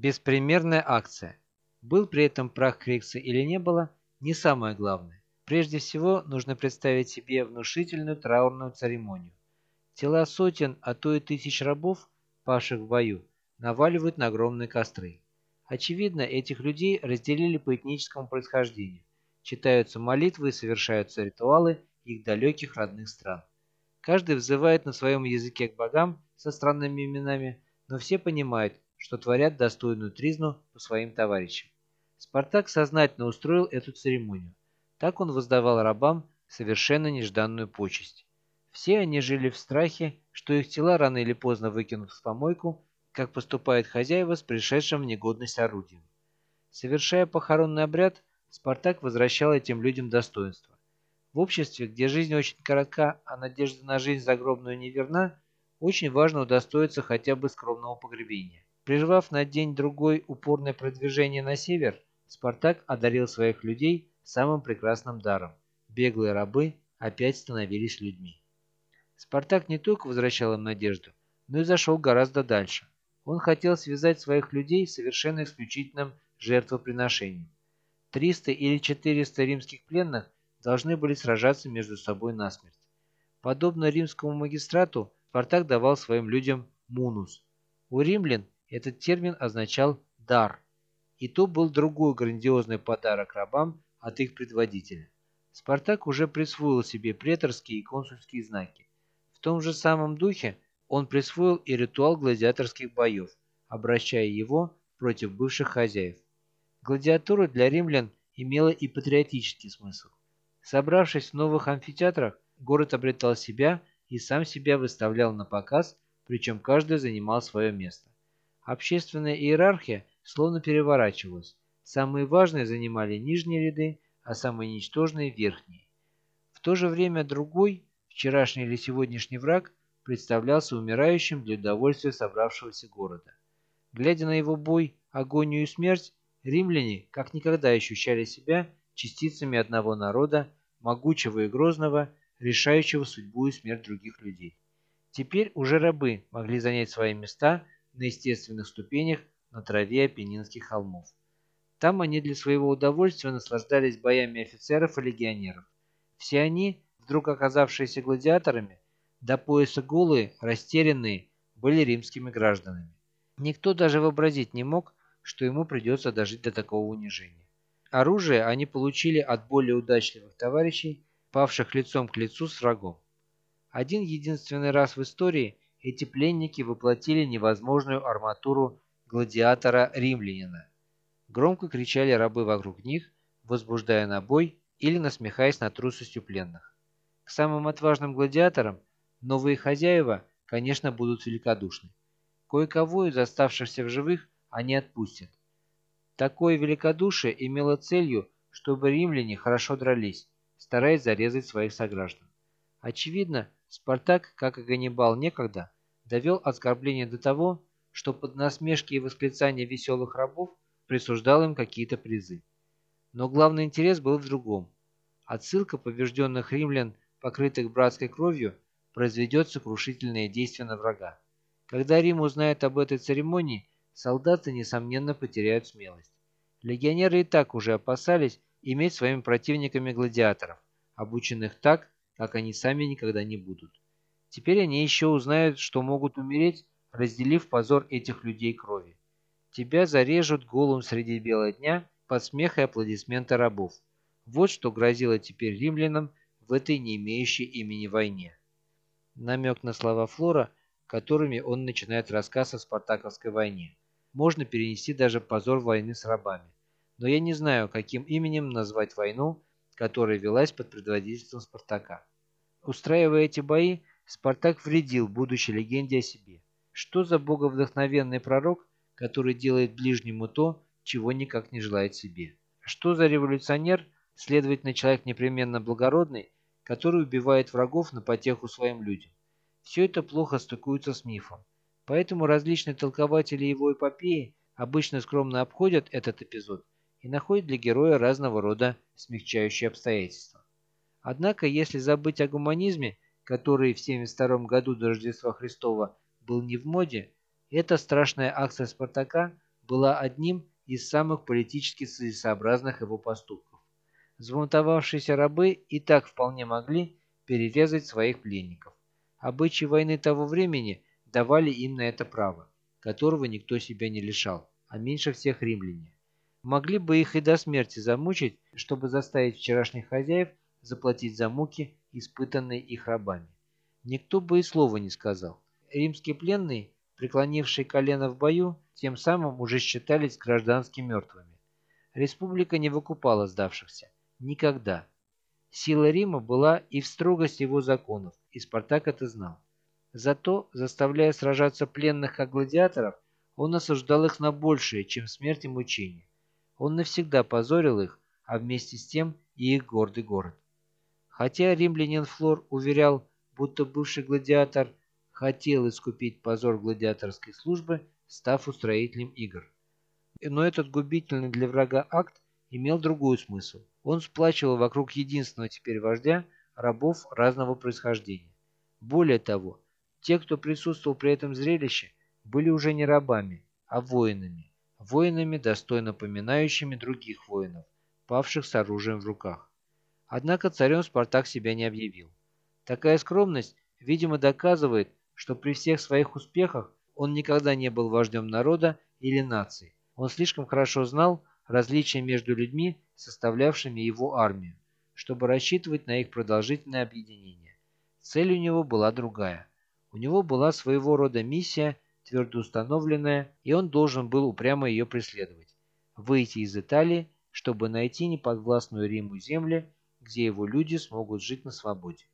Беспримерная акция. Был при этом прах Крикса или не было, не самое главное. Прежде всего, нужно представить себе внушительную траурную церемонию. Тела сотен, а то и тысяч рабов, павших в бою, наваливают на огромные костры. Очевидно, этих людей разделили по этническому происхождению. Читаются молитвы и совершаются ритуалы их далеких родных стран. Каждый взывает на своем языке к богам со странными именами, но все понимают, что творят достойную тризну по своим товарищам. Спартак сознательно устроил эту церемонию. Так он воздавал рабам совершенно нежданную почесть. Все они жили в страхе, что их тела рано или поздно выкинут в помойку, как поступают хозяева с пришедшим в негодность орудием. Совершая похоронный обряд, Спартак возвращал этим людям достоинство. В обществе, где жизнь очень коротка, а надежда на жизнь загробную неверна, очень важно удостоиться хотя бы скромного погребения. Прервав на день-другой упорное продвижение на север, Спартак одарил своих людей самым прекрасным даром. Беглые рабы опять становились людьми. Спартак не только возвращал им надежду, но и зашел гораздо дальше. Он хотел связать своих людей совершенно исключительным жертвоприношением. 300 или 400 римских пленных должны были сражаться между собой насмерть. Подобно римскому магистрату, Спартак давал своим людям мунус. У римлян этот термин означал «дар», и то был другой грандиозный подарок рабам от их предводителя. Спартак уже присвоил себе преторские и консульские знаки. В том же самом духе он присвоил и ритуал гладиаторских боев, обращая его против бывших хозяев. Гладиатура для римлян имела и патриотический смысл. Собравшись в новых амфитеатрах, город обретал себя и сам себя выставлял на показ, причем каждый занимал свое место. Общественная иерархия словно переворачивалась. Самые важные занимали нижние ряды, а самые ничтожные – верхние. В то же время другой, вчерашний или сегодняшний враг, представлялся умирающим для удовольствия собравшегося города. Глядя на его бой, агонию и смерть, римляне как никогда ощущали себя частицами одного народа, могучего и грозного, решающего судьбу и смерть других людей. Теперь уже рабы могли занять свои места на естественных ступенях на траве Апеннинских холмов. Там они для своего удовольствия наслаждались боями офицеров и легионеров. Все они, вдруг оказавшиеся гладиаторами, до пояса голые, растерянные, были римскими гражданами. Никто даже вообразить не мог, что ему придется дожить до такого унижения. Оружие они получили от более удачливых товарищей, павших лицом к лицу с врагом. Один единственный раз в истории эти пленники воплотили невозможную арматуру гладиатора-римлянина. Громко кричали рабы вокруг них, возбуждая на бой или насмехаясь над трусостью пленных. К самым отважным гладиаторам новые хозяева, конечно, будут великодушны. Кое-кого из оставшихся в живых они отпустят. Такое великодушие имело целью, чтобы римляне хорошо дрались, стараясь зарезать своих сограждан. Очевидно, Спартак, как и Ганнибал некогда, довел оскорбление до того, что под насмешки и восклицания веселых рабов присуждал им какие-то призы. Но главный интерес был в другом. Отсылка побежденных римлян, покрытых братской кровью, произведет сокрушительное действие на врага. Когда Рим узнает об этой церемонии, солдаты, несомненно, потеряют смелость. Легионеры и так уже опасались иметь своими противниками гладиаторов, обученных так, как они сами никогда не будут. Теперь они еще узнают, что могут умереть, разделив позор этих людей крови. Тебя зарежут голым среди бела дня под смех и аплодисменты рабов. Вот что грозило теперь римлянам в этой не имеющей имени войне. Намек на слова Флора, которыми он начинает рассказ о Спартаковской войне. Можно перенести даже позор войны с рабами. Но я не знаю, каким именем назвать войну, которая велась под предводительством Спартака. Устраивая эти бои, Спартак вредил будущей легенде о себе. Что за боговдохновенный пророк, который делает ближнему то, чего никак не желает себе? Что за революционер, следовательно, человек непременно благородный, который убивает врагов на потеху своим людям? Все это плохо стыкуется с мифом. Поэтому различные толкователи его эпопеи обычно скромно обходят этот эпизод и находят для героя разного рода смягчающие обстоятельства. Однако, если забыть о гуманизме, который в 72 году до Рождества Христова был не в моде, эта страшная акция Спартака была одним из самых политически целесообразных его поступков. Взбунтовавшиеся рабы и так вполне могли перерезать своих пленников. Обычаи войны того времени давали им на это право, которого никто себя не лишал, а меньше всех римляне. Могли бы их и до смерти замучить, чтобы заставить вчерашних хозяев заплатить за муки, испытанные их рабами. Никто бы и слова не сказал. Римские пленные, преклонившие колено в бою, тем самым уже считались граждански мертвыми. Республика не выкупала сдавшихся. Никогда. Сила Рима была и в строгости его законов, и Спартак это знал. Зато, заставляя сражаться пленных как гладиаторов, он осуждал их на большее, чем смерть и мучение. Он навсегда позорил их, а вместе с тем и их гордый город. Хотя римлянин Флор уверял, будто бывший гладиатор хотел искупить позор гладиаторской службы, став устроителем игр. Но этот губительный для врага акт имел другой смысл. Он сплачивал вокруг единственного теперь вождя рабов разного происхождения. Более того, те, кто присутствовал при этом зрелище, были уже не рабами, а воинами. Воинами, достойно поминающими других воинов, павших с оружием в руках. Однако царем Спартак себя не объявил. Такая скромность, видимо, доказывает, что при всех своих успехах он никогда не был вождем народа или нации. Он слишком хорошо знал различия между людьми, составлявшими его армию, чтобы рассчитывать на их продолжительное объединение. Цель у него была другая. У него была своего рода миссия, твердо установленная, и он должен был упрямо ее преследовать. Выйти из Италии, чтобы найти неподвластную Риму земли, где его люди смогут жить на свободе.